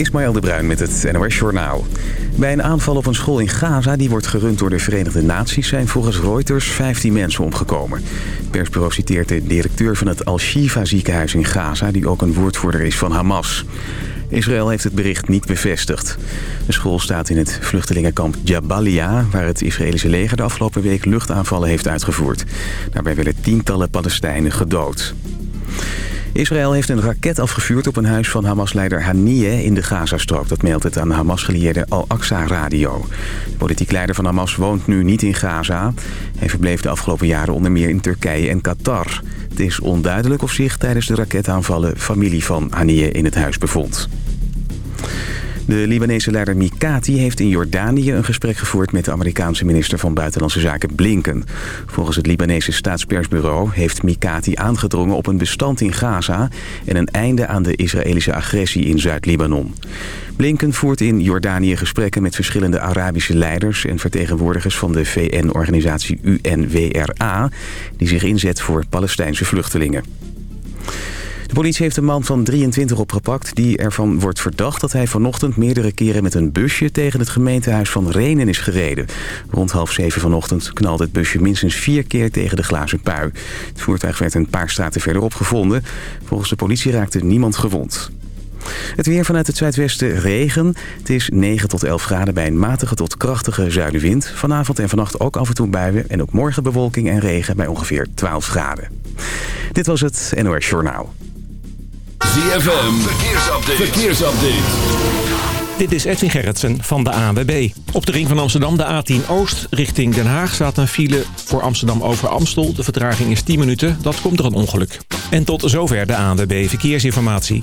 Ismaël de Bruin met het NOS Journaal. Bij een aanval op een school in Gaza, die wordt gerund door de Verenigde Naties... zijn volgens Reuters 15 mensen omgekomen. Het persbureau citeert de directeur van het Al-Shifa ziekenhuis in Gaza... die ook een woordvoerder is van Hamas. Israël heeft het bericht niet bevestigd. De school staat in het vluchtelingenkamp Jabalia... waar het Israëlische leger de afgelopen week luchtaanvallen heeft uitgevoerd. Daarbij werden tientallen Palestijnen gedood. Israël heeft een raket afgevuurd op een huis van Hamas-leider Haniyeh in de Gazastrook. Dat meldt het aan de Hamas-gelieerde Al-Aqsa-radio. De politiek leider van Hamas woont nu niet in Gaza. Hij verbleef de afgelopen jaren onder meer in Turkije en Qatar. Het is onduidelijk of zich tijdens de raketaanvallen familie van Haniyeh in het huis bevond. De Libanese leider Mikati heeft in Jordanië een gesprek gevoerd met de Amerikaanse minister van Buitenlandse Zaken Blinken. Volgens het Libanese staatspersbureau heeft Mikati aangedrongen op een bestand in Gaza en een einde aan de Israëlische agressie in Zuid-Libanon. Blinken voert in Jordanië gesprekken met verschillende Arabische leiders en vertegenwoordigers van de VN-organisatie UNWRA, die zich inzet voor Palestijnse vluchtelingen. De politie heeft een man van 23 opgepakt die ervan wordt verdacht dat hij vanochtend meerdere keren met een busje tegen het gemeentehuis van Renen is gereden. Rond half zeven vanochtend knalde het busje minstens vier keer tegen de glazen pui. Het voertuig werd een paar straten verderop gevonden. Volgens de politie raakte niemand gewond. Het weer vanuit het zuidwesten regen. Het is 9 tot 11 graden bij een matige tot krachtige zuidenwind. Vanavond en vannacht ook af en toe buien. En ook morgen bewolking en regen bij ongeveer 12 graden. Dit was het NOS Journaal. ZFM, verkeersupdate. verkeersupdate. Dit is Edwin Gerritsen van de ANWB. Op de ring van Amsterdam, de A10 Oost, richting Den Haag... staat een file voor Amsterdam over Amstel. De vertraging is 10 minuten, dat komt door een ongeluk. En tot zover de ANWB Verkeersinformatie.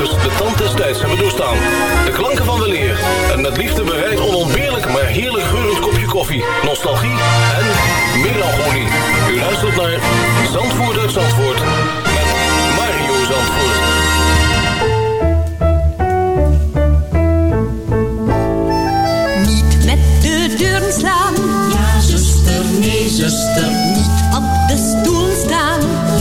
Geluidsdragers de tand des tijds hebben doorstaan. De klanken van weleer en met liefde bereid onontbeerlijk maar heerlijk geurend kopje koffie, nostalgie en melancholie. U luistert naar Zandvoort uit Zandvoort met Mario Zandvoort. Niet met de deuren slaan. Ja, zuster, nee, zuster. Niet op de stoel staan.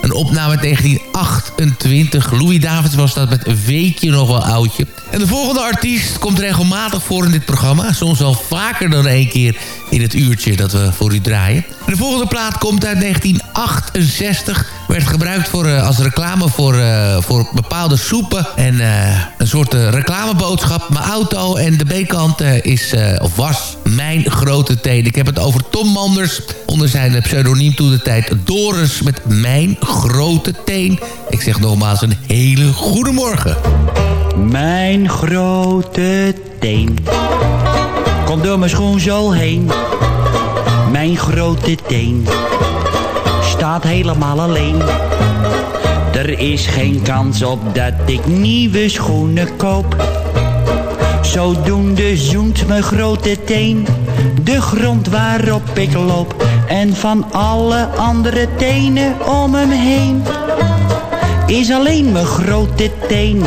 Een opname uit 1928. Louis Davids was dat met Weet je nog wel oudje. En de volgende artiest komt regelmatig voor in dit programma. Soms wel vaker dan één keer in het uurtje dat we voor u draaien. En de volgende plaat komt uit 1968. Werd gebruikt voor, uh, als reclame voor, uh, voor bepaalde soepen. En uh, een soort reclameboodschap. Mijn auto en de B-kant is, of was mijn grote teen. Ik heb het over Tom Manders. Onder zijn pseudoniem toen de tijd Doris met mijn grote teen. Ik zeg nogmaals een hele goede morgen. Mijn grote teen komt door mijn schoenzool heen. Mijn grote teen staat helemaal alleen. Er is geen kans op dat ik nieuwe schoenen koop. Zodoende zoent mijn grote teen de grond waarop ik loop. En van alle andere tenen om hem heen is alleen mijn grote teen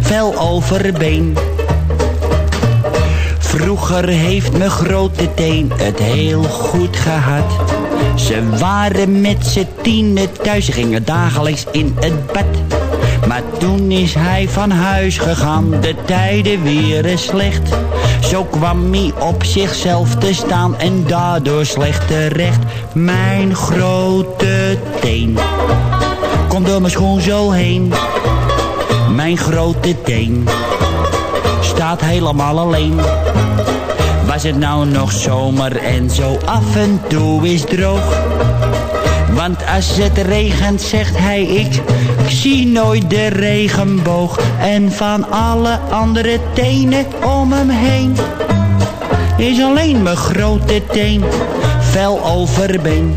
vel overbeen. Vroeger heeft mijn grote teen het heel goed gehad. Ze waren met z'n tienen thuis, gingen dagelijks in het bed. Maar toen is hij van huis gegaan, de tijden weer slecht. Zo kwam hij op zichzelf te staan en daardoor slecht terecht. Mijn grote teen komt door mijn schoen zo heen. Mijn grote teen staat helemaal alleen. Was het nou nog zomer en zo af en toe is droog. Want als het regent zegt hij ik, ik zie nooit de regenboog. En van alle andere tenen om hem heen is alleen mijn grote teen, fel overbeen.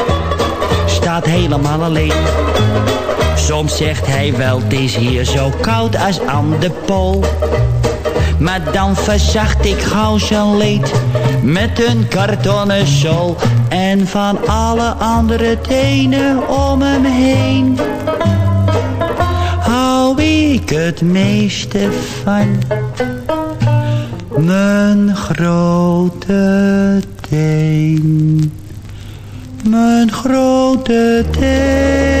staat helemaal alleen. Soms zegt hij wel, het is hier zo koud als aan de pool. Maar dan verzacht ik gauw zijn leed met een kartonnen zool. En van alle andere tenen om hem heen hou ik het meeste van. Mijn grote teen. Mijn grote teen.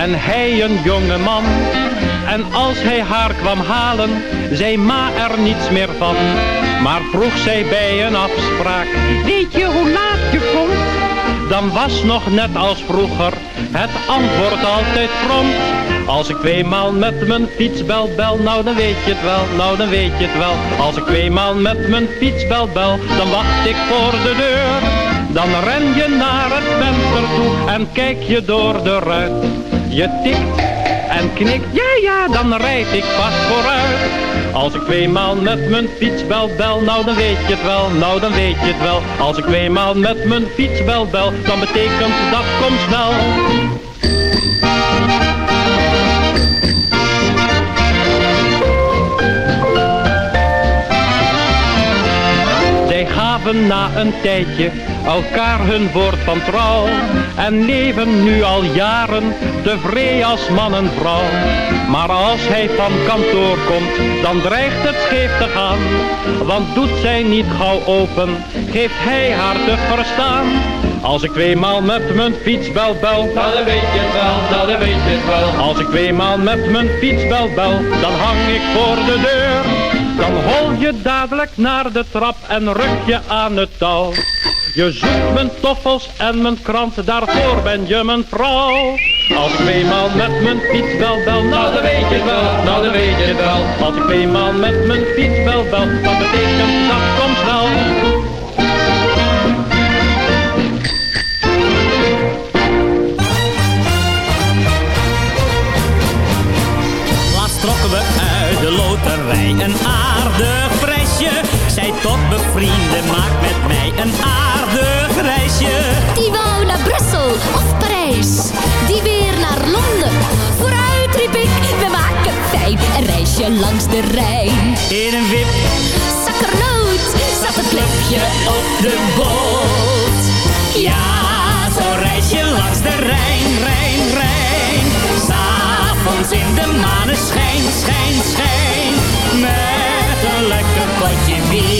en hij een jonge man. En als hij haar kwam halen, zei ma er niets meer van. Maar vroeg zij bij een afspraak, weet je hoe laat je komt? Dan was nog net als vroeger het antwoord altijd prompt. Als ik tweemaal met mijn fiets bel bel, nou dan weet je het wel, nou dan weet je het wel. Als ik tweemaal met mijn fiets bel bel, dan wacht ik voor de deur. Dan ren je naar het venster toe en kijk je door de ruit. Je tikt en knikt, ja ja, dan rijd ik vast vooruit. Als ik tweemaal met mijn fiets bel nou dan weet je het wel, nou dan weet je het wel. Als ik tweemaal met mijn fiets bel bel, dan betekent dat kom snel. Zij gaven na een tijdje elkaar hun woord van trouw en leven nu al jaren tevreden als man en vrouw. Maar als hij van kantoor komt, dan dreigt het scheef te gaan. Want doet zij niet gauw open, geeft hij haar te verstaan. Als ik tweemaal met mijn fiets bel bel, dan weet je het wel, dan weet je het wel. Als ik tweemaal met mijn fiets bel bel, dan hang ik voor de deur. Dan hol je dadelijk naar de trap en ruk je aan het touw. Je zoekt mijn toffels en mijn krant, daarvoor ben je mijn vrouw. Als ik tweemaal met mijn fiets bel bel, nou dan weet je wel, nou dan weet je het wel. Als ik tweemaal met mijn fiets bel bel, dat betekent dat kom snel. Laatst trokken we uit de loterij een aardig prijsje. Zij tot bevrienden, maak met mij een aardig die wou naar Brussel of Parijs, die weer naar Londen. Vooruit riep ik, we maken fijn een reisje langs de Rijn. In een wip, zakkernoot, zat het klepje op de boot. Ja, zo'n reisje langs de Rijn, Rijn, Rijn. S'avonds in de maneschijn, schijn.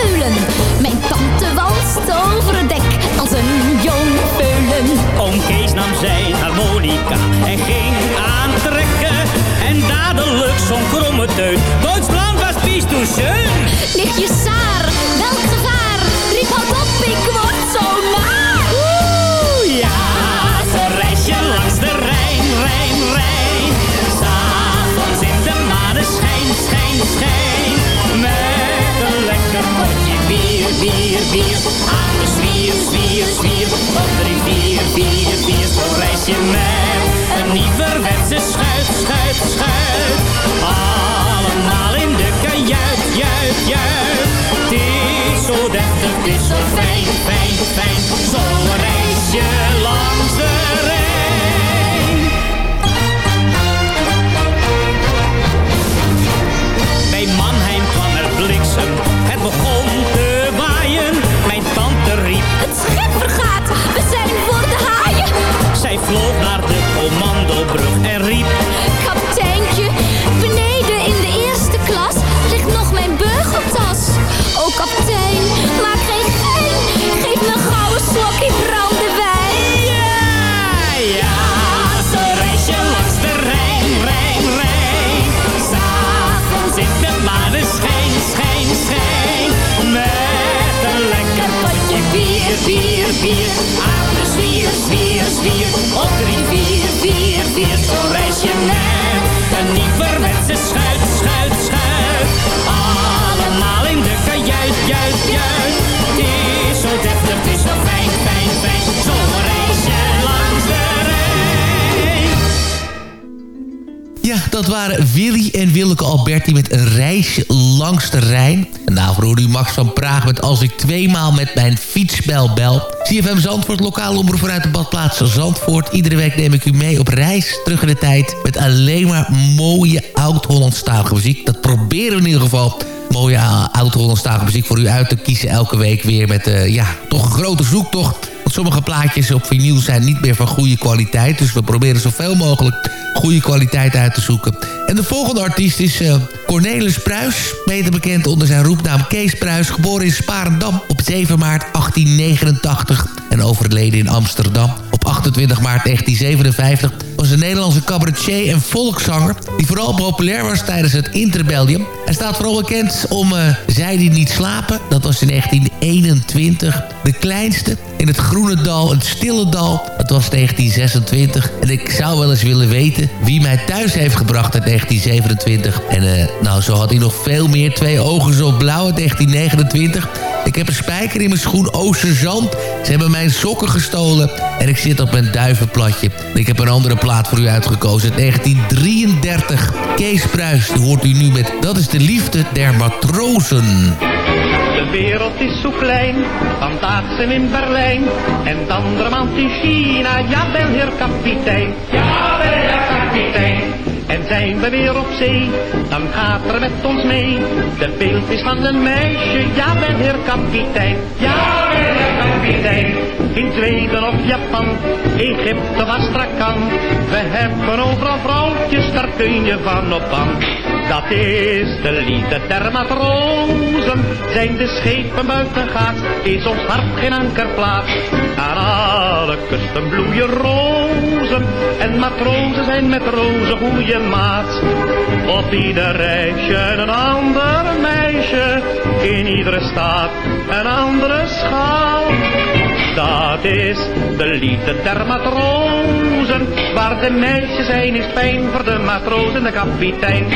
Keulen. Mijn tante walst over het dek als een jong peulen. Oom Kees nam zijn harmonica en ging aantrekken. En dadelijk zo'n kromme teut. Duitsland was vies toen schön. Nichtje Saar, welk gevaar? Riep hard op, ik word zo naar. Oeh, ja, zo'n reisje langs de Rijn, Rijn, Rijn. S'avonds in de maneschijn, schijn, schijn. Bier, bier. Aan de zwier, zwier, zwier. Op drie, vier, vier, vier. Zo'n reisje met een nieuwerwetse schuit, schuit, schuit. Allemaal in de kajuit, juit, juit. Het is zo deftig, het is zo fijn, fijn, fijn. Zo'n reisje langs de zij vloog naar de commandobrug en riep... Kapiteintje, beneden in de eerste klas ligt nog mijn beugeltas. Oh kapitein, maak geen gein, geef me een gouden slokje brandewijn. Ja, ja, zo'n reisje langs de Rijn, Rijn, Rijn. S'avonds in de maneschijn, schijn, schijn. Met een lekker potje bier, bier, bier. Zwier, zwier, zwier. Op drie, dat waren Willy en Willeke Alberti met een reisje langs de Rijn. En daarvoor hoorde u Max van Praag met Als ik tweemaal met mijn fietsbel bel. CFM Zandvoort, lokaal omroep vanuit de badplaats Zandvoort. Iedere week neem ik u mee op reis terug in de tijd... met alleen maar mooie oud-Hollandstalige muziek. Dat proberen we in ieder geval mooie uh, oud-Hollandstalige muziek voor u uit te kiezen. Elke week weer met, eh, ja, toch een grote zoektocht. Sommige plaatjes op vinyl zijn niet meer van goede kwaliteit. Dus we proberen zoveel mogelijk goede kwaliteit uit te zoeken. En de volgende artiest is eh, Cornelis Pruis. Beter bekend onder zijn roepnaam Kees Pruis. Geboren in Sparendam op 7 maart 1889. En overleden in Amsterdam op 28 maart 1957. Was een Nederlandse cabaretier en volkszanger. Die vooral populair was tijdens het Interbellium. Hij staat vooral bekend om uh, Zij die niet slapen. Dat was in 1921. De kleinste in het Groene Dal, het Stille Dal. Dat was 1926. En ik zou wel eens willen weten wie mij thuis heeft gebracht in 1927. En uh, nou, zo had hij nog veel meer. Twee ogen zo blauw in 1929. Ik heb een spijker in mijn schoen Oosterzand. Ze hebben mijn sokken gestolen. En ik zit op mijn duivenplatje. Ik heb een andere plaat voor u uitgekozen. 1933. Kees Pruis, die hoort u nu met Dat is de liefde der matrozen. De wereld is zo klein, vandaag zijn in Berlijn en de andere maand in China. Jawel, heer kapitein. Jawel, heer kapitein. En zijn we weer op zee, dan gaat er met ons mee de beeldvis van een meisje. Jawel, heer kapitein. Jawel, heer kapitein. In Zweden of Japan, Egypte of Astrakhan. We hebben overal vrouwtjes, daar kun je van op aan. Dat is de liefde der matrozen. Zijn de schepen buiten gaat, is ons hart geen ankerplaats. Aan alle kusten bloeien rozen. En matrozen zijn met rozen goede maat. Op ieder reisje een ander meisje. In iedere staat een andere schaal. Dat is de liefde der matrozen. Waar de meisjes zijn is fijn voor de matroos en de kapitein.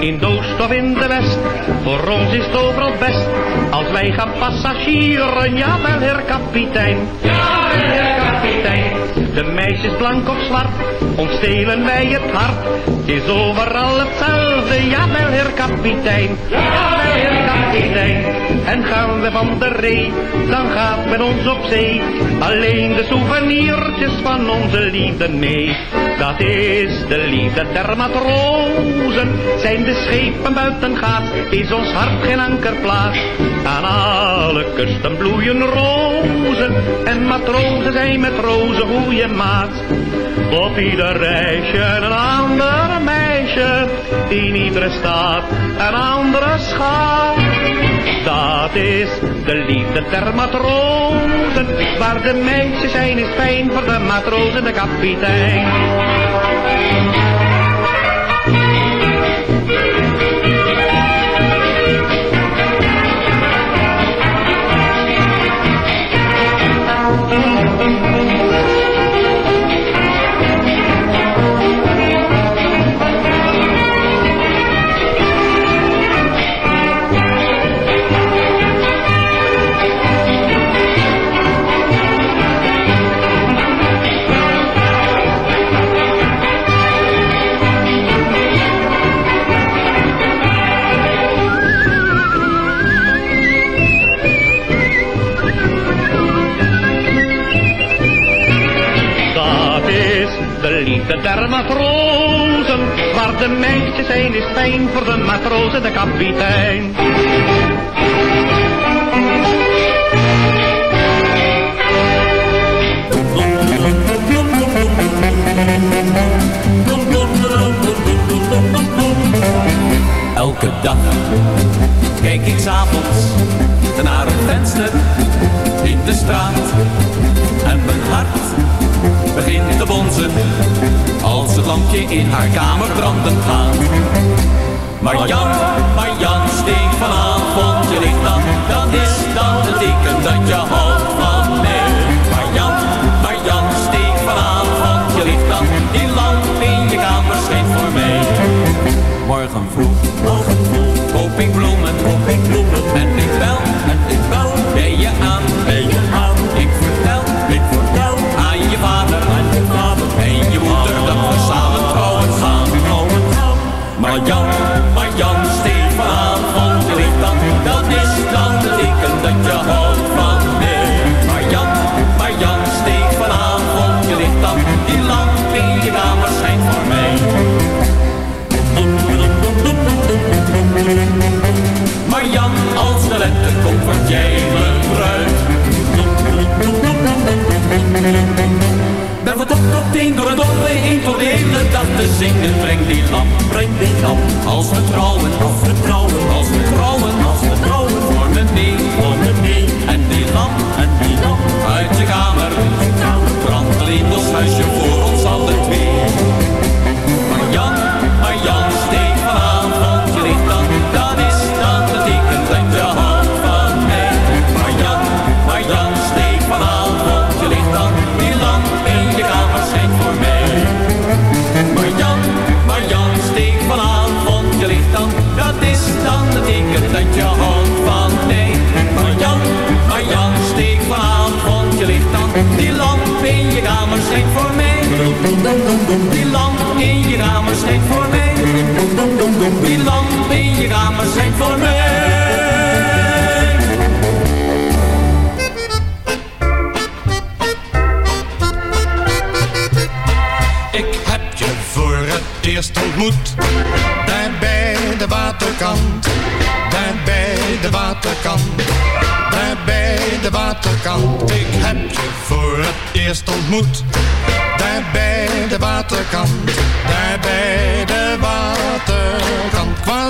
In de oost of in de west, voor ons is het overal best. Als wij gaan passagieren, jawel heer kapitein. Jawel heer kapitein. De meisjes blank of zwart, ontstelen wij het hart. Het is overal hetzelfde, jawel heer kapitein. Jawel heer kapitein. En gaan we van de ree, dan gaat met ons op zee. Alleen de souvenirtjes van onze liefde mee. Dat is de liefde der matrozen. Zijn de schepen buiten gaat, is ons hart geen ankerplaats. Aan alle kusten bloeien rozen. En matrozen zijn met rozen goeie maat. Op ieder reisje een ander meisje. Iedere stad een andere schat. Dat is de liefde der matrozen. Waar de meisjes zijn is fijn voor de matrozen de kapitein. De liefde der matrozen. Waar de meisjes zijn is fijn voor de matrozen de kapitein. Elke dag kijk ik s'avonds naar een venster in de straat. En mijn hart begint te bonzen als het lampje in haar kamer branden gaat. Maar Jan, maar Jan, steek vanavond je licht aan. Dat is dan het teken dat je houdt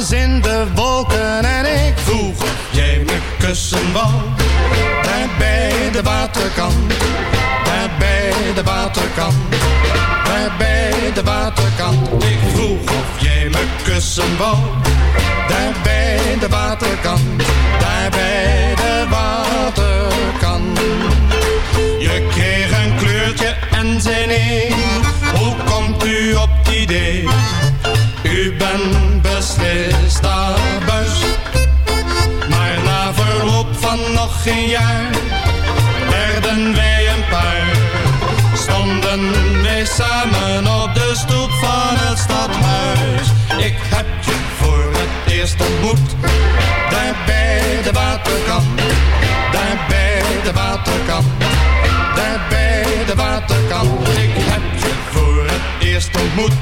in de wolken en ik vroeg jij me kussen wou. Daar bij de waterkant. Daar bij de waterkant. Daar bij de waterkant. Ik vroeg of jij me kussen wou. Daar bij de waterkant. Daar bij de waterkant. Je kreeg een kleurtje en zei nee. Hoe komt u op het idee? U bent beslist abuis. Maar na verloop van nog geen jaar werden wij een paar. Stonden samen op de stoep van het stadhuis. Ik heb je voor het eerst ontmoet, daar bij de waterkant. Daar bij de waterkant, daar bij de waterkant. Eerst ontmoet,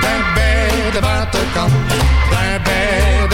daar bij de waterkant. Daar bij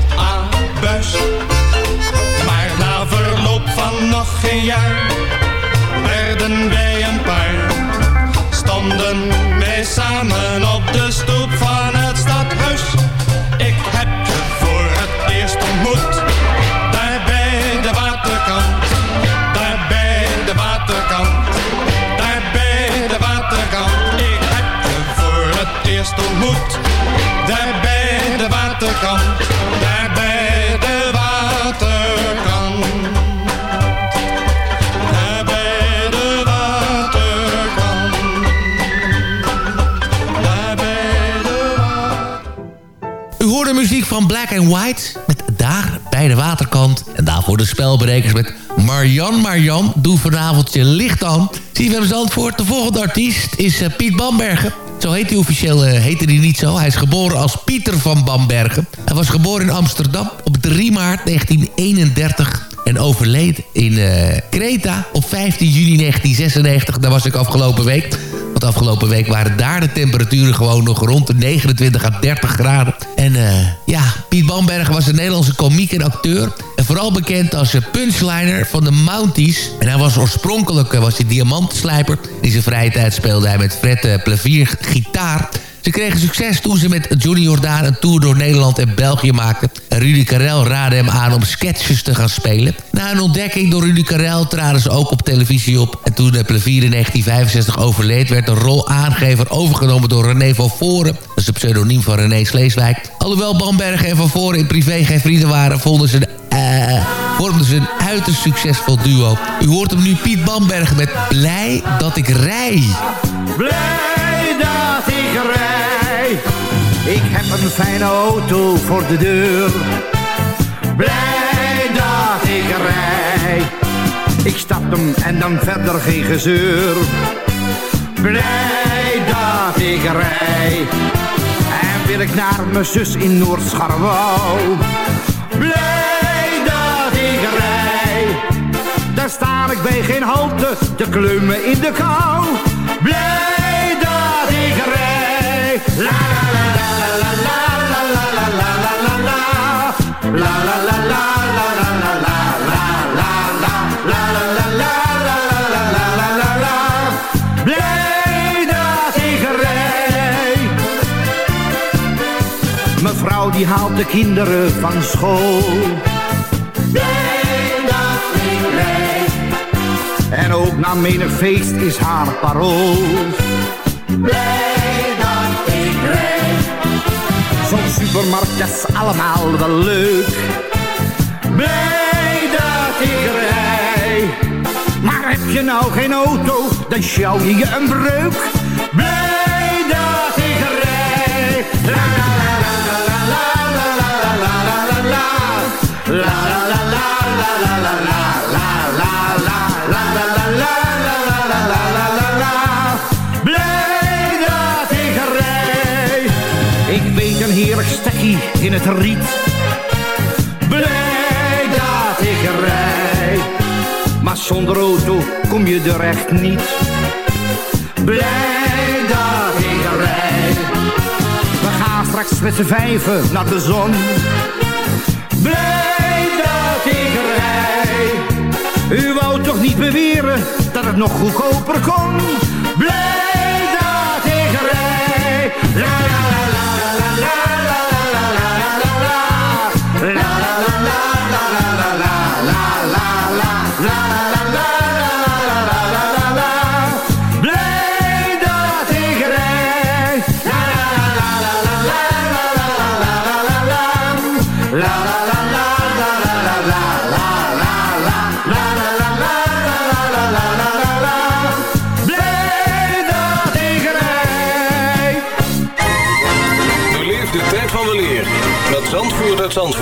Black and White met Daar bij de waterkant. En daarvoor de spelberekers met Marjan Marjan. Doe vanavond je licht aan. CFM Zandvoort, de volgende artiest is eh, Piet Bambergen. Zo heet hij officieel, heette hij niet zo. Hij is geboren als Pieter van Bambergen. Hij was geboren in Amsterdam op 3 maart 1931 en overleed in eh Kreta op 15 juni 1996. Daar was ik afgelopen week. Want afgelopen week waren daar de temperaturen gewoon nog rond de 29 à 30 graden. En eh, ja, Piet Bambergen was een Nederlandse komiek en acteur. En vooral bekend als punchliner van de Mounties. En hij was oorspronkelijk eh, was hij diamantenslijper. In zijn vrije tijd speelde hij met Fred eh, Plevier gitaar. Ze kregen succes toen ze met Johnny Jordaan een tour door Nederland en België maakten. En Rudy Karel raadde hem aan om sketches te gaan spelen. Na een ontdekking door Rudy Karel traden ze ook op televisie op. En toen de Plevier in 1965 overleed... werd de rol aangever overgenomen door René van Voren. Dat is de pseudoniem van René Sleeswijk. Alhoewel Bamberg en van Voren in privé geen vrienden waren... vonden ze eh, vormden ze een uiterst succesvol duo. U hoort hem nu Piet Bamberg met Blij dat ik rij. Blij dat ik rij. Ik heb een fijne auto voor de deur. Blij dat ik rij. Ik stap hem en dan verder geen gezeur. Blij dat ik rij. En wil ik naar mijn zus in Noord-Scharwouw. Blij dat ik rij. Daar sta ik bij geen halte te kleumen in de kou. Blij die haalt de kinderen van school. Blij dat ik rij. En ook na menig feest is haar parool. Blij Zo'n supermarkt, is allemaal wel leuk. Blij dat ik rij. Maar heb je nou geen auto, dan sjouw je je een breuk. Blij dat ik rij. La la la la la la la la la la la. La la la la la la la la la heerlijk stekkie in het riet. Blij dat ik rij. Maar zonder auto kom je er echt niet. Blij dat ik rij. We gaan straks met z'n vijven naar de zon. Blij dat ik rij. U wou toch niet beweren dat het nog goedkoper kon?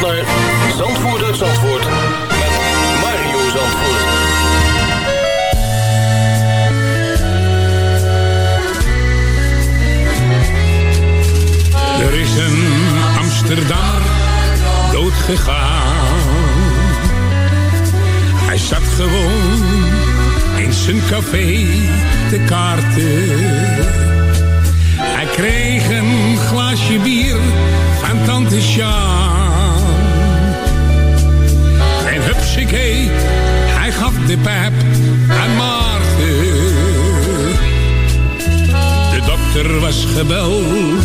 naar Zandvoort uit Zandvoort met Mario Zandvoort. Er is een Amsterdammer doodgegaan. Hij zat gewoon in zijn café te kaarten. Hij kreeg een glaasje bier van tante Sjaan. Hupsakee, hij gaf de pijp aan Maarten. De dokter was gebeld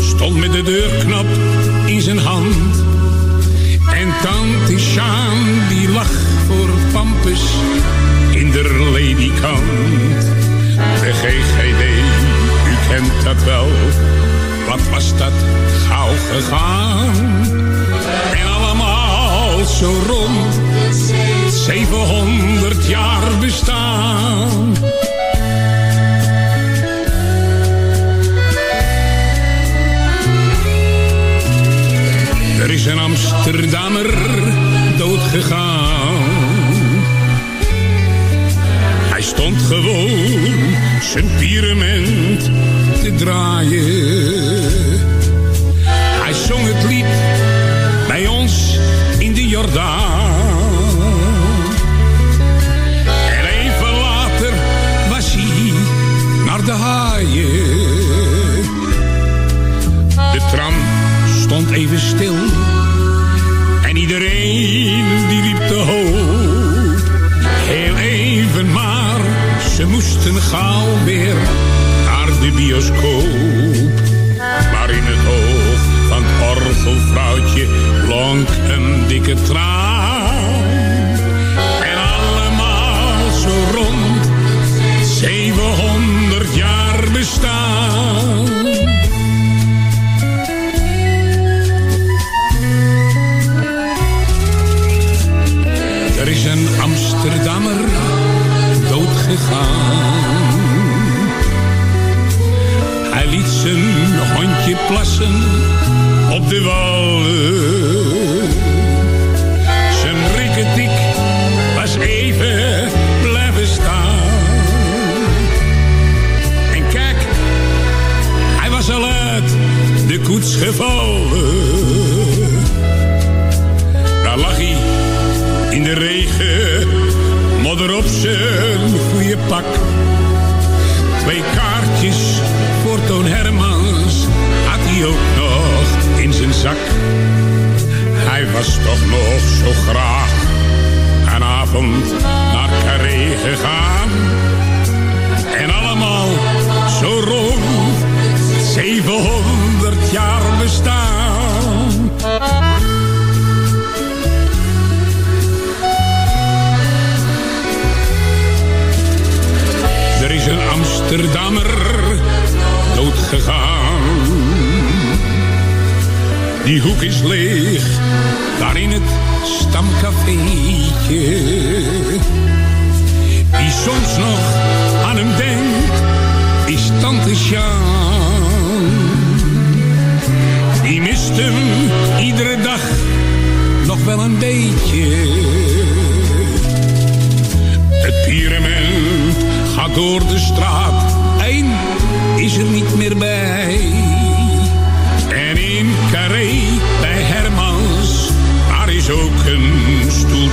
stond met de deurknop in zijn hand. En tante Sjaan die lag voor Pampus in de ledikant. De GGD, u kent dat wel, wat was dat gauw gegaan. En allemaal zo rond, 700 jaar bestaan. Er is een Amsterdammer doodgegaan. Hij stond gewoon zijn pyramid te draaien. Hij zong het lied bij ons in de Jordaan. Even stil. En iedereen die liep te hoog. Heel even maar, ze moesten gauw weer naar de bioscoop. Maar in het oog van het orgelvrouwtje blonk een dikke traan.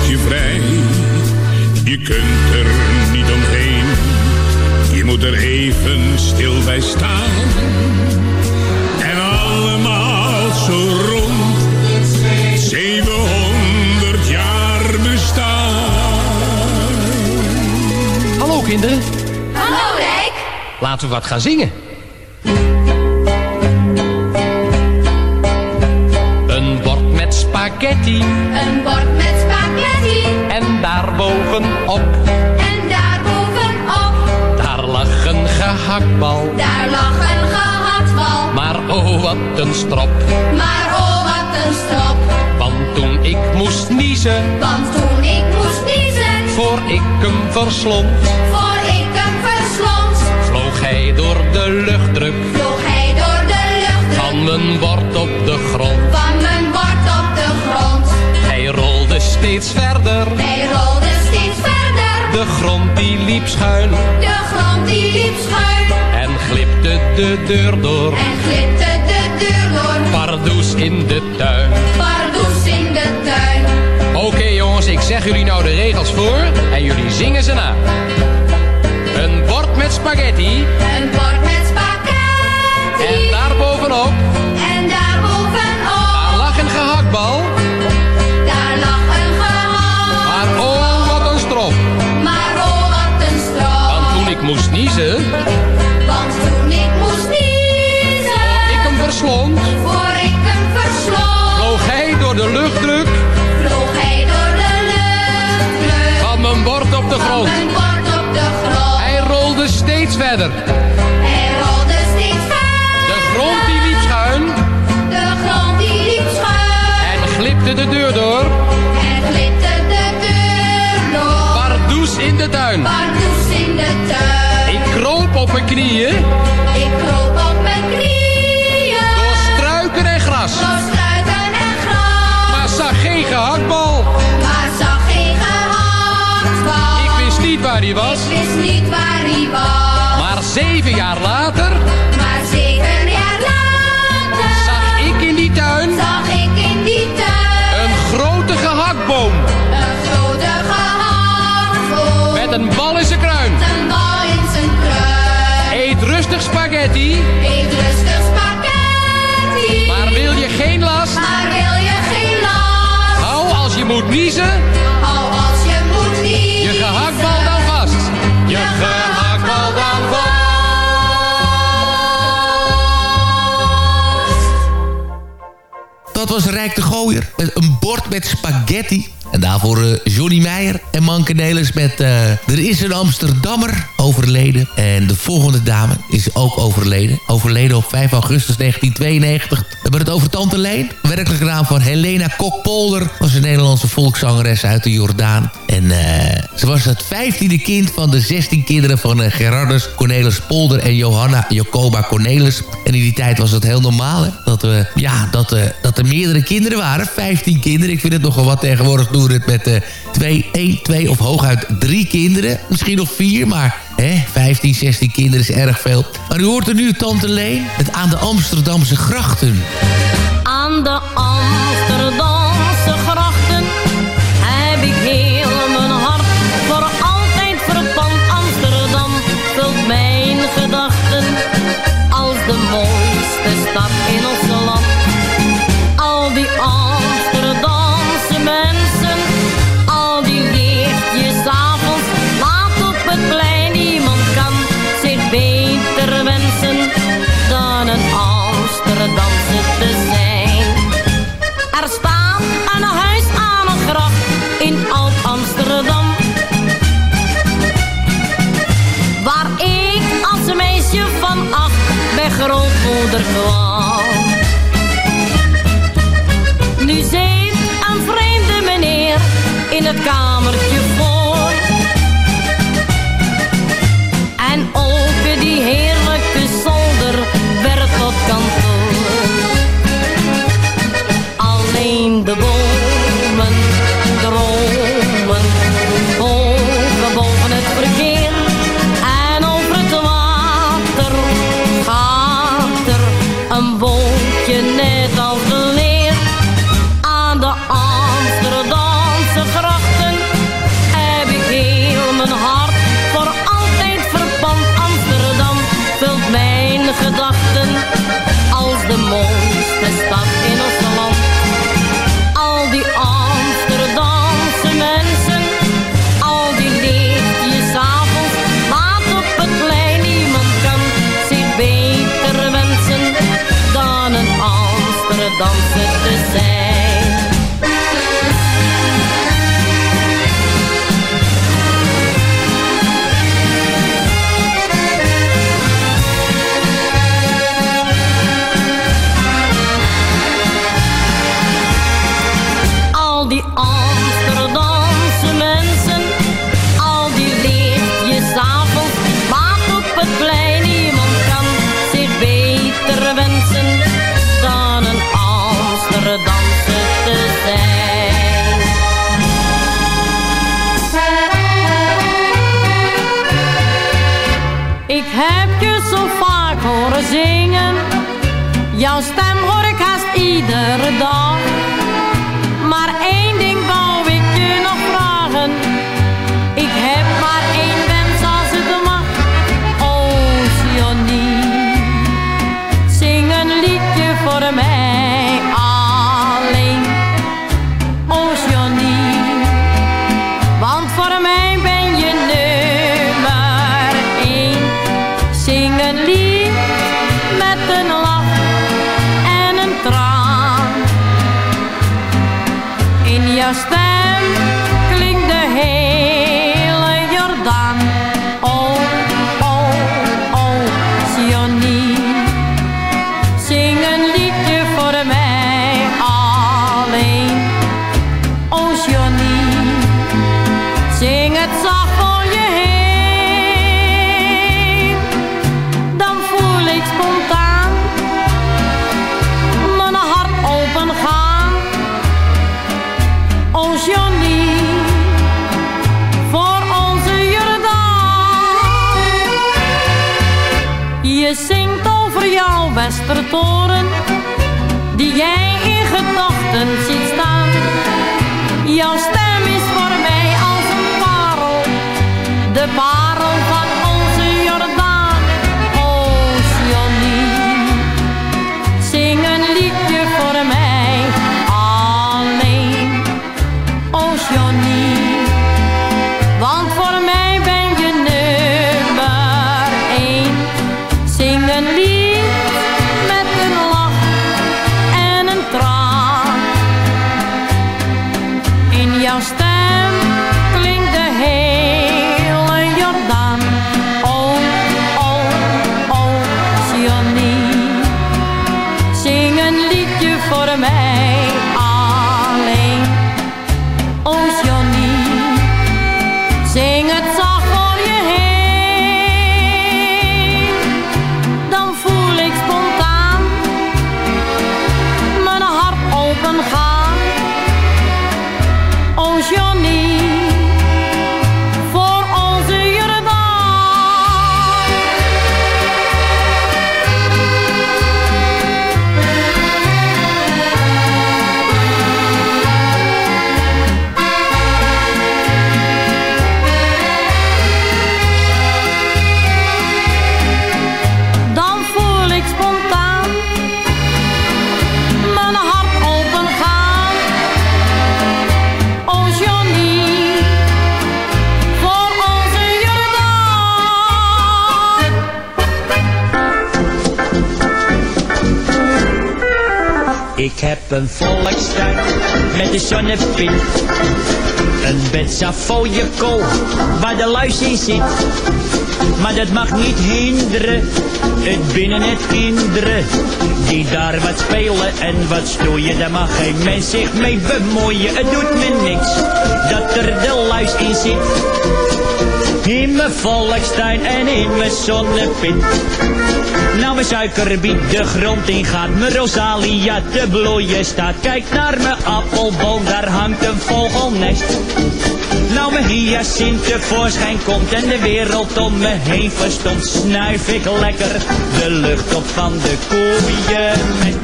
Stoeltje vrij. Je kunt er niet omheen, je moet er even stil bij staan. En allemaal zo rond, 700 jaar bestaan. Hallo kinderen, Hallo Rijk. laten we wat gaan zingen. Een bord met spaghetti Een bord met daarbovenop, En daarbovenop, daar lag een gehaktbal. daar lag een gehaktbal. Maar oh wat een strop, Maar oh wat een strop. want toen ik moest niezen, Want toen ik moest niezen, voor ik hem verslond, voor ik hem verslond, vloog hij door de luchtdruk vloog hij door de lucht van mijn bord op de grond. Steeds verder, steeds verder, de grond die liep schuin de grond die liep schuin. en glipte de deur door. En glipte de deur door, Pardoes in de tuin. pardoes in de tuin. Oké jongens, ik zeg jullie nou de regels voor en jullie zingen ze na. Een bord met spaghetti Een bord met spaghetti. En daarbovenop, moest niezen, Want toen ik moest niezen, ik hem verslond, voor ik hem verslond, vloog hij door de luchtdruk vloog hij door de lucht. van mijn bord op de grond. Een bord op de grond. Hij rolde steeds verder, Hij rolde steeds verder. de grond die liep schuin De grond die liep schuin. en glipte de deur door. En glipte de deur door. Pardoes in de tuin. Mijn knieën Ik kroop op mijn knieën. door struiken en gras. Door struiken en gras. Maar zag geen gehaktbal. Maar zag geen gehaktbal. Ik wist niet waar hij was. Ik wist niet waar hij was. Maar zeven jaar later niezen. Hou als je moet niezen. Je gehaktbal dan vast. Je gehaktbal dan vast. Dat was Rijk de Gooier een bord met spaghetti. En daarvoor eh, Johnny Meijer en Manke Nelis met eh, Er is een Amsterdammer overleden. En de volgende dame is ook overleden. Overleden op 5 augustus 1992. Hebben het over Tante Leen. Werkelijke naam van Helena Kokpolder. Was een Nederlandse volkszangeres uit de Jordaan. En eh, ze was het vijftiende kind van de 16 kinderen van eh, Gerardus Cornelis Polder en Johanna Jacoba Cornelis. En in die tijd was het heel normaal hè, dat, we, ja, dat, eh, dat er meerdere kinderen waren. 15 kinderen. Ik vind het nogal wat tegenwoordig doen het met 2, 1, 2 of hooguit 3 kinderen. Misschien nog 4, maar hè, 15, 16 kinderen is erg veel. Maar u hoort er nu Tante Leen met aan de Amsterdamse grachten. Aan de Amsterdamse Westertoren, die jij in gedachten ziet heb een volkstuin met de zonnepin. Een bed kool waar de luis in zit. Maar dat mag niet hinderen, het binnen het kinderen. Die daar wat spelen en wat stoeien, daar mag geen mens zich mee bemoeien. Het doet me niks, dat er de luis in zit. In mijn volkstuin en in mijn zonnepit. Nou mijn suikerbiet de grond in gaat, mijn rosalia te bloeien staat. Kijk naar mijn appelboom, daar hangt een vogelnest. Nou mijn hyacint tevoorschijn komt en de wereld om me heen verstomt, snuif ik lekker de lucht op van de koeien.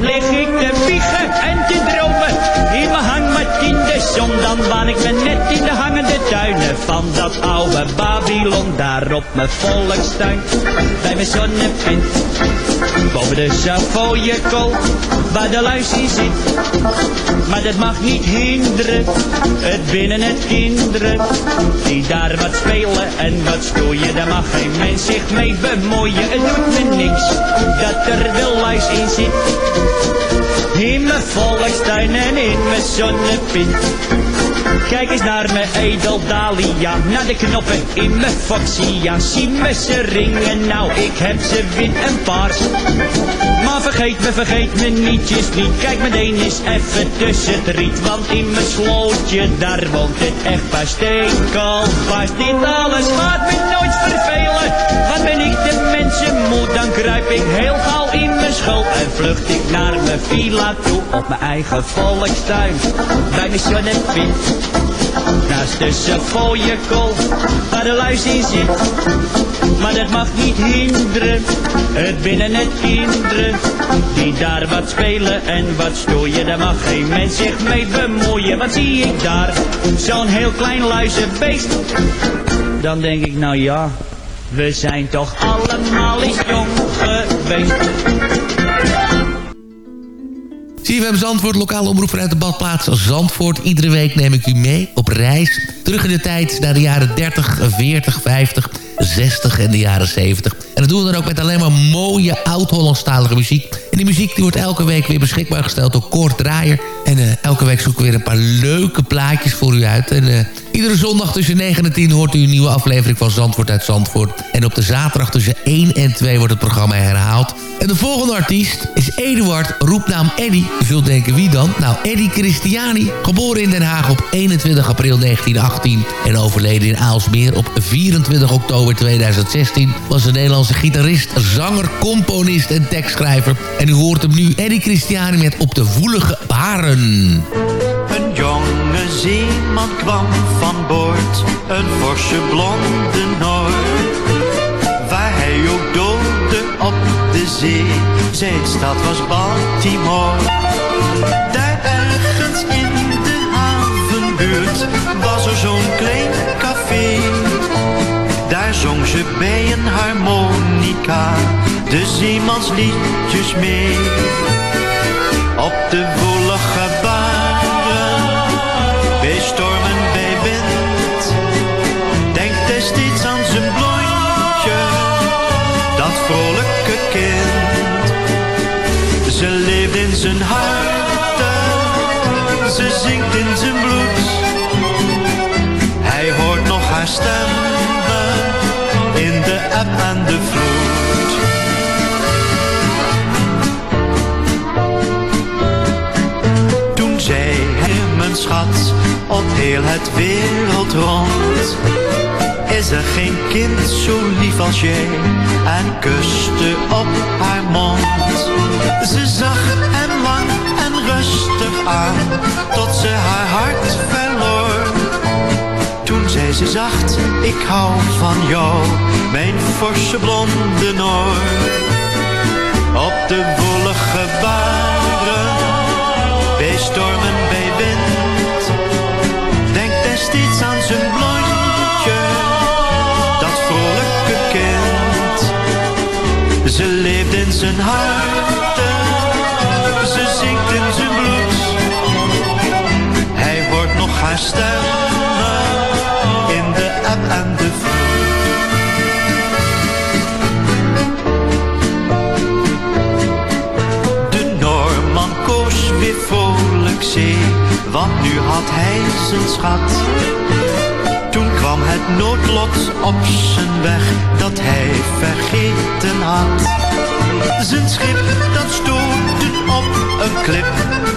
Lig ik te wiegen en te dromen in mijn hangmat in zon. Dan waan ik me net in de hangende tuinen van dat oude Babylon. Daar op mijn volkstuin, bij mijn zonnepint. Boven de Savoie-kool, waar de luis in zit. Maar dat mag niet hinderen, het binnen het kinderen. Die daar wat spelen en wat stoeien, daar mag geen mens zich mee bemoeien. Het doet me niks, dat er de luis in zit. In mijn volkstuin en in mijn zonnepint. Kijk eens naar mijn edeldalia, naar de knoppen in mijn foxia. Zie me ze ringen, nou ik heb ze wit en paars. Maar vergeet me, vergeet me nietjes niet. Kijk meteen eens even tussen het riet. Want in mijn slootje, daar woont het echt bij stekelvast. Dit alles gaat me nooit vervelen. Wat ben ik de mensen moe, dan kruip ik heel gauw in mijn schuld. En vlucht ik naar mijn villa toe, op mijn eigen volkstuin. Bij mijn zonnepint. Naast tussen kool, waar de luis in zit. Maar dat mag niet hinderen, het binnen het kinderen. Die daar wat spelen en wat stoeien, daar mag geen mens zich mee bemoeien. Wat zie ik daar, zo'n heel klein luizenbeest. Dan denk ik, nou ja, we zijn toch allemaal eens jong geweest. CFM Zandvoort, lokale omroep vanuit de badplaats Zandvoort. Iedere week neem ik u mee op reis. Terug in de tijd naar de jaren 30, 40, 50, 60 en de jaren 70. En dat doen we dan ook met alleen maar mooie oud-Hollandstalige muziek. En die muziek die wordt elke week weer beschikbaar gesteld door Kort Draaier. En uh, elke week zoeken we weer een paar leuke plaatjes voor u uit. En uh, iedere zondag tussen 9 en 10 hoort u een nieuwe aflevering van Zandvoort uit Zandvoort. En op de zaterdag tussen 1 en 2 wordt het programma herhaald. En de volgende artiest is Eduard, roepnaam Eddy. U zult denken, wie dan? Nou, Eddy Christiani, geboren in Den Haag op 21 april 1918... en overleden in Aalsmeer op 24 oktober 2016... was een Nederlandse gitarist, zanger, componist en tekstschrijver. En u hoort hem nu, Eddy Christiani met Op de Woelige Baren. Een zeeman kwam van boord, een forse blonde Noord. Waar hij ook doodde op de zee, zijn stad was Baltimore. Daar ergens in de havenbuurt was er zo'n klein café. Daar zong ze bij een harmonica de zeemansliedjes mee. Op de ze zingt in zijn bloed. Hij hoort nog haar stem in de app en de vloed. Toen zei hij, mijn schat, op heel het wereld rond. Is er geen kind zo lief als jij en kuste op haar mond. Ze zag hem lang en rustig aan, tot ze haar hart verloor. Toen zei ze zacht, ik hou van jou, mijn forse blonde Noor. Op de wollige baren, bij stormen, bij wind, denkt hij steeds aan zijn blondje, dat vrolijke kind. Ze leeft in zijn hart, stem in de app en de vloed. De Noorman koos weer vrolijk zee, want nu had hij zijn schat. kwam het noodlot op zijn weg dat hij vergeten had. Zijn schip dat stootte op een klip,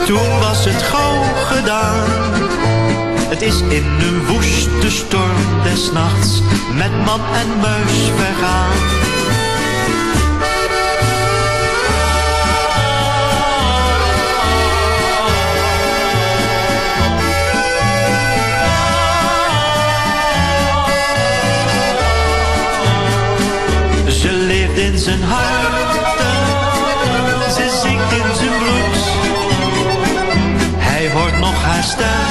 toen was het gauw gedaan. Het is in een woeste storm des nachts met man en muis vergaan. Ze leeft in zijn hart, ze zingt in zijn bloed. Hij hoort nog haar stem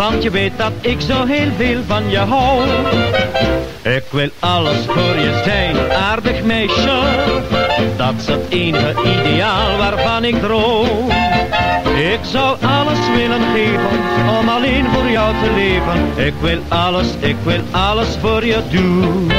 Want je weet dat ik zo heel veel van je hou. Ik wil alles voor je zijn, aardig meisje. Dat is het enige ideaal waarvan ik droom. Ik zou alles willen geven om alleen voor jou te leven. Ik wil alles, ik wil alles voor je doen.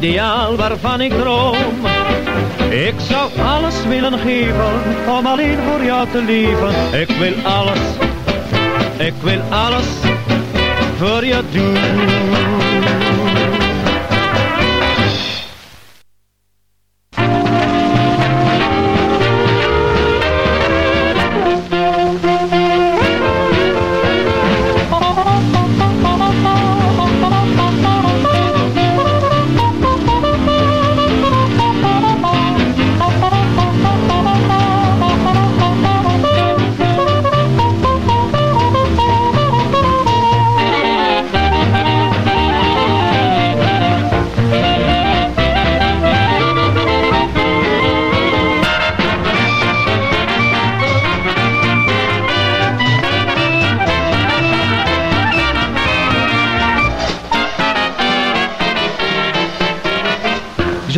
Ideaal waarvan ik droom. Ik zou alles willen geven om alleen voor jou te leven. Ik wil alles, ik wil alles voor je doen.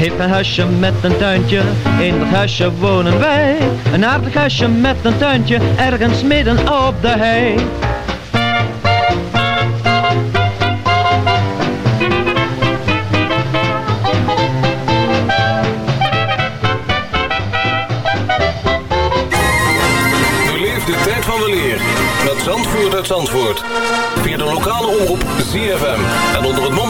heeft een huisje met een tuintje, in dat huisje wonen wij. Een aardig huisje met een tuintje, ergens midden op de hei. Beleef de tijd van de leer met Zandvoort uit Zandvoort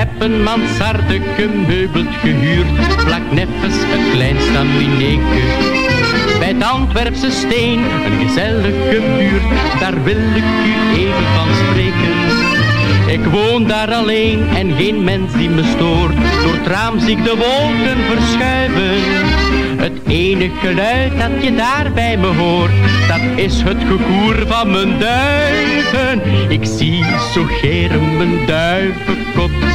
heb een mansarde gemeubeld gehuurd, vlak neffens het kleinste Amineke. Bij het Antwerpse steen, een gezellige buurt, daar wil ik u even van spreken. Ik woon daar alleen en geen mens die me stoort, door het raam zie ik de wolken verschuiven. Het enige geluid dat je daar bij me hoort, dat is het gekoer van mijn duiven. Ik zie zo geren mijn duivenkot.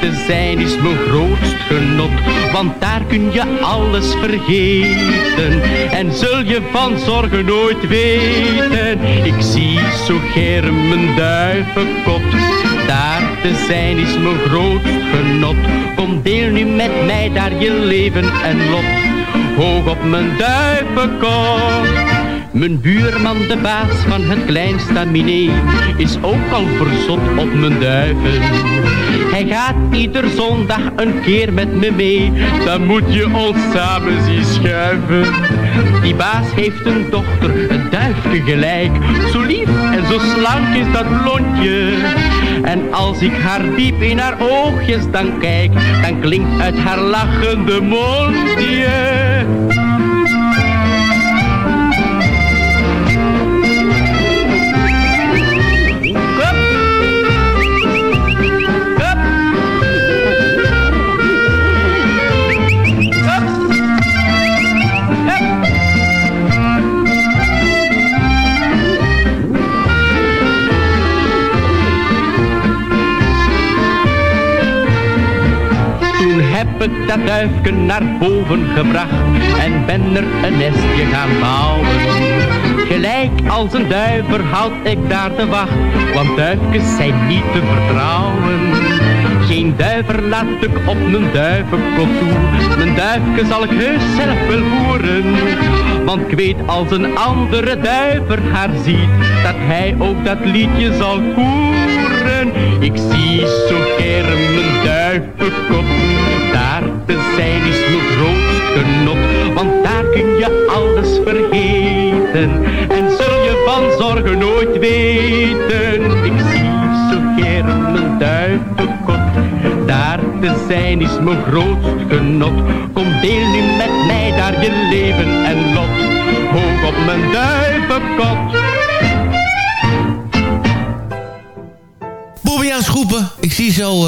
Te zijn is mijn grootst genot, want daar kun je alles vergeten. En zul je van zorgen nooit weten. Ik zie zo geren mijn duivenkot. Daar te zijn is mijn grootst genot. Kom deel nu met mij daar je leven en lot. Hoog op mijn duivenkop. Mijn buurman, de baas van het kleinste miné, is ook al verzot op mijn duiven. Hij gaat ieder zondag een keer met me mee, dan moet je ons samen zien schuiven. Die baas heeft een dochter, een duifje gelijk, zo lief en zo slank is dat blondje. En als ik haar diep in haar oogjes dan kijk, dan klinkt uit haar lachende mondje. Heb dat duifje naar boven gebracht en ben er een nestje gaan bouwen. Gelijk als een duiver houd ik daar de wacht, want duifjes zijn niet te vertrouwen. Geen duiver laat ik op mijn duivenkot toe, mijn duifje zal ik heus zelf wel voeren. Want ik weet als een andere duiver haar ziet, dat hij ook dat liedje zal koeren. Ik zie zo geren mijn duivenkot, daar zijn is mijn grootst genot. Want daar kun je alles vergeten, en zul je van zorgen nooit weten. Ik zie zo geren mijn duivenkot, daar te zijn is mijn grootst genot. Kom deel nu met mij daar je leven en lot, hoog op mijn duivenkot. Bobbejaans Schoepen. Ik zie zo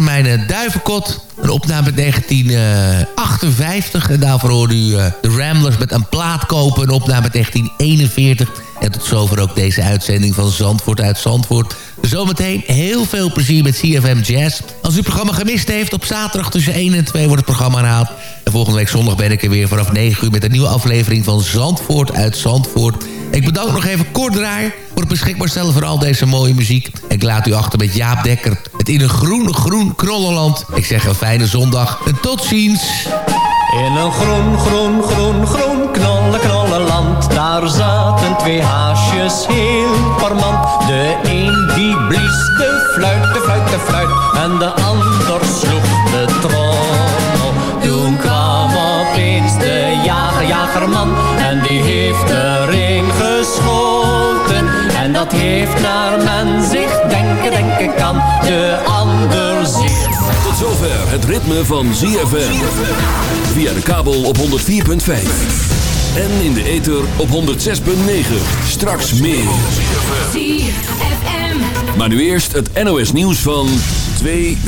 mijn eh, duivenkot. Een opname uit 1958. En daarvoor hoorde u eh, de Ramblers met een plaat kopen. Een opname uit 1941. En tot zover ook deze uitzending van Zandvoort uit Zandvoort. Zometeen heel veel plezier met CFM Jazz. Als u het programma gemist heeft, op zaterdag tussen 1 en 2 wordt het programma herhaald. En volgende week zondag ben ik er weer vanaf 9 uur... met een nieuwe aflevering van Zandvoort uit Zandvoort. Ik bedank nog even Kort Draaier voor het beschikbaar stellen van al deze mooie muziek. Ik laat u achter met Jaap Dekker. Het in een groen, groen krollenland. Ik zeg een fijne zondag. En tot ziens. In een groen, groen, groen, groen knollen, knollenland. Daar zaten twee haasjes heel parmant. De een die blies de fluit, de fluit, de fluit. En de ander sloeg de trommel. Toen kwam opeens de jager, jagerman En die heeft En dat heeft naar men zich denken, denken kan De ander zeer Tot zover het ritme van ZFM. Via de kabel op 104.5. En in de ether op 106.9. Straks meer. ZFM. Maar nu eerst het NOS nieuws van 2 uur.